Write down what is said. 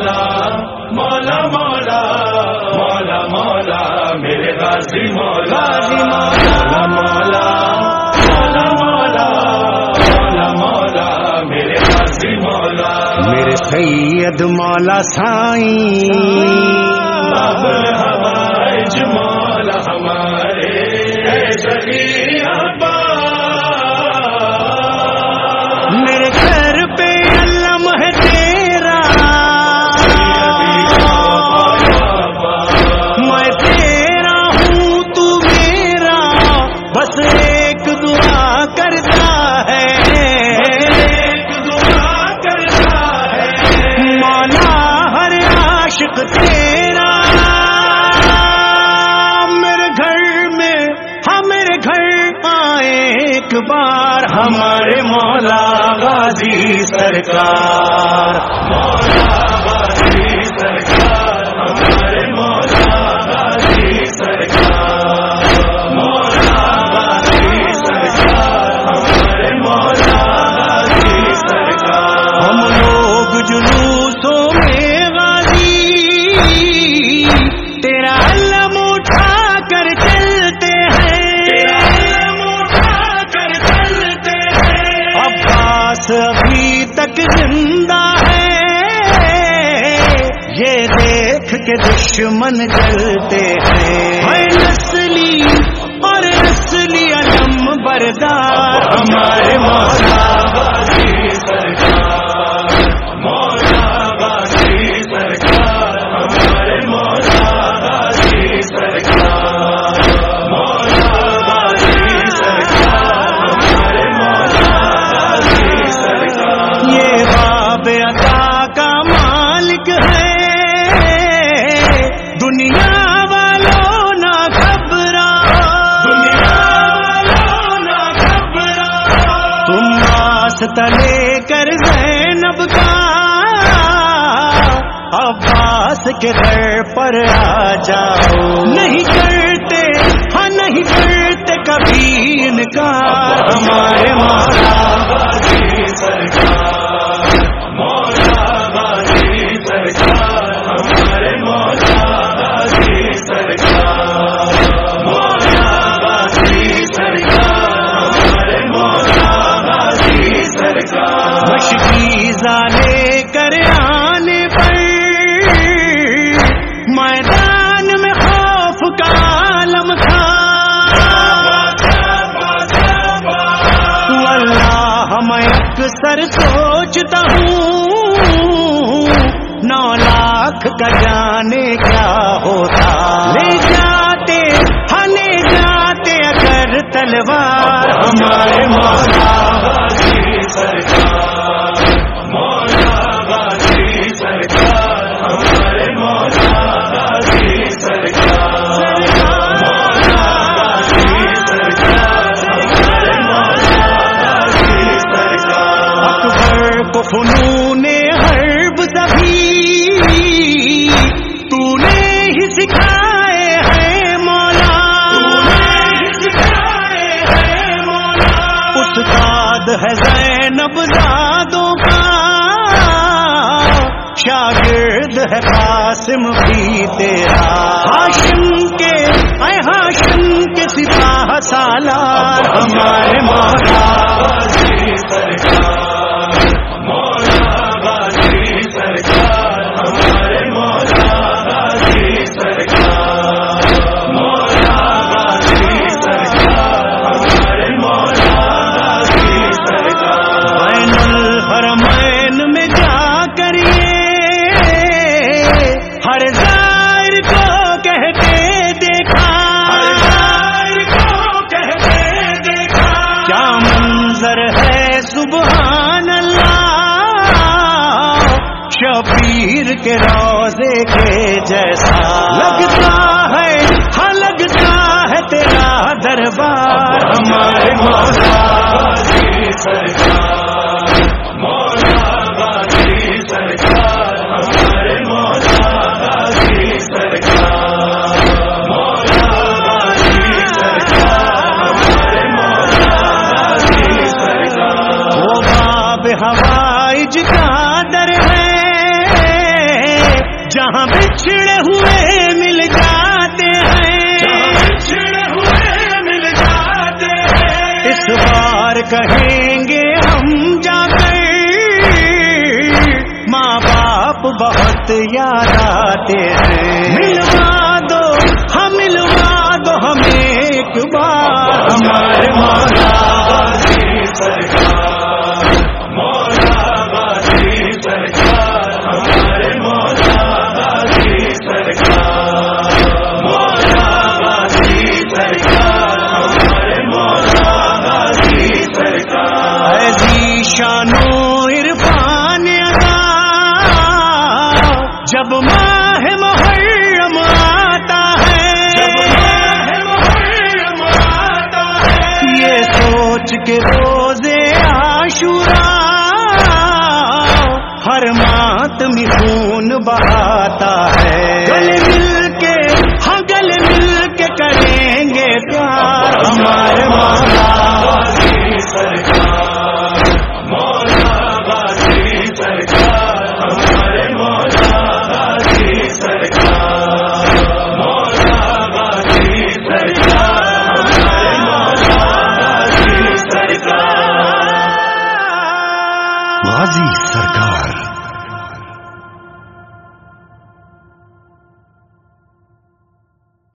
مولا مولا مولا مولا مولا میرے غازی مولا مولا مولا مولا مولا مولا مولا میرے غازی مولا میرے سید مولا سائی ہمارے ایک بار ہمارے مولا غازی سرکار۔ مولا تک زندہ ہے۔ یہ دیکھ کے دشمن کرتے ہیں۔ نسلی اور نسلی علم بردار۔ ہمارے مولا کر زینب کا عباس کے گھر پر آ جاؤ۔ نہیں کرتے ہاں نہیں کرتے کبھی ان کا ہمارے ماں سر کو شاگرد ہے قاسم بھی تیرا۔ ہاشم کے اے ہاشم کے سپاہ سالار ہمارے مولا پیر کے روزے کے جیسا۔ لگتا ہے ہاں لگتا ہے تیرا دربار۔ ہمارے مولا یاد آتے ہیں۔ ملوا دو ہم ملوا دو ہمیں ایک بار۔ ہمارے مالا شورا ہر مات میں خون بہاتا ہے۔ گل مل کے ہاں گل مل کے کریں گے پیار ہمارے ماں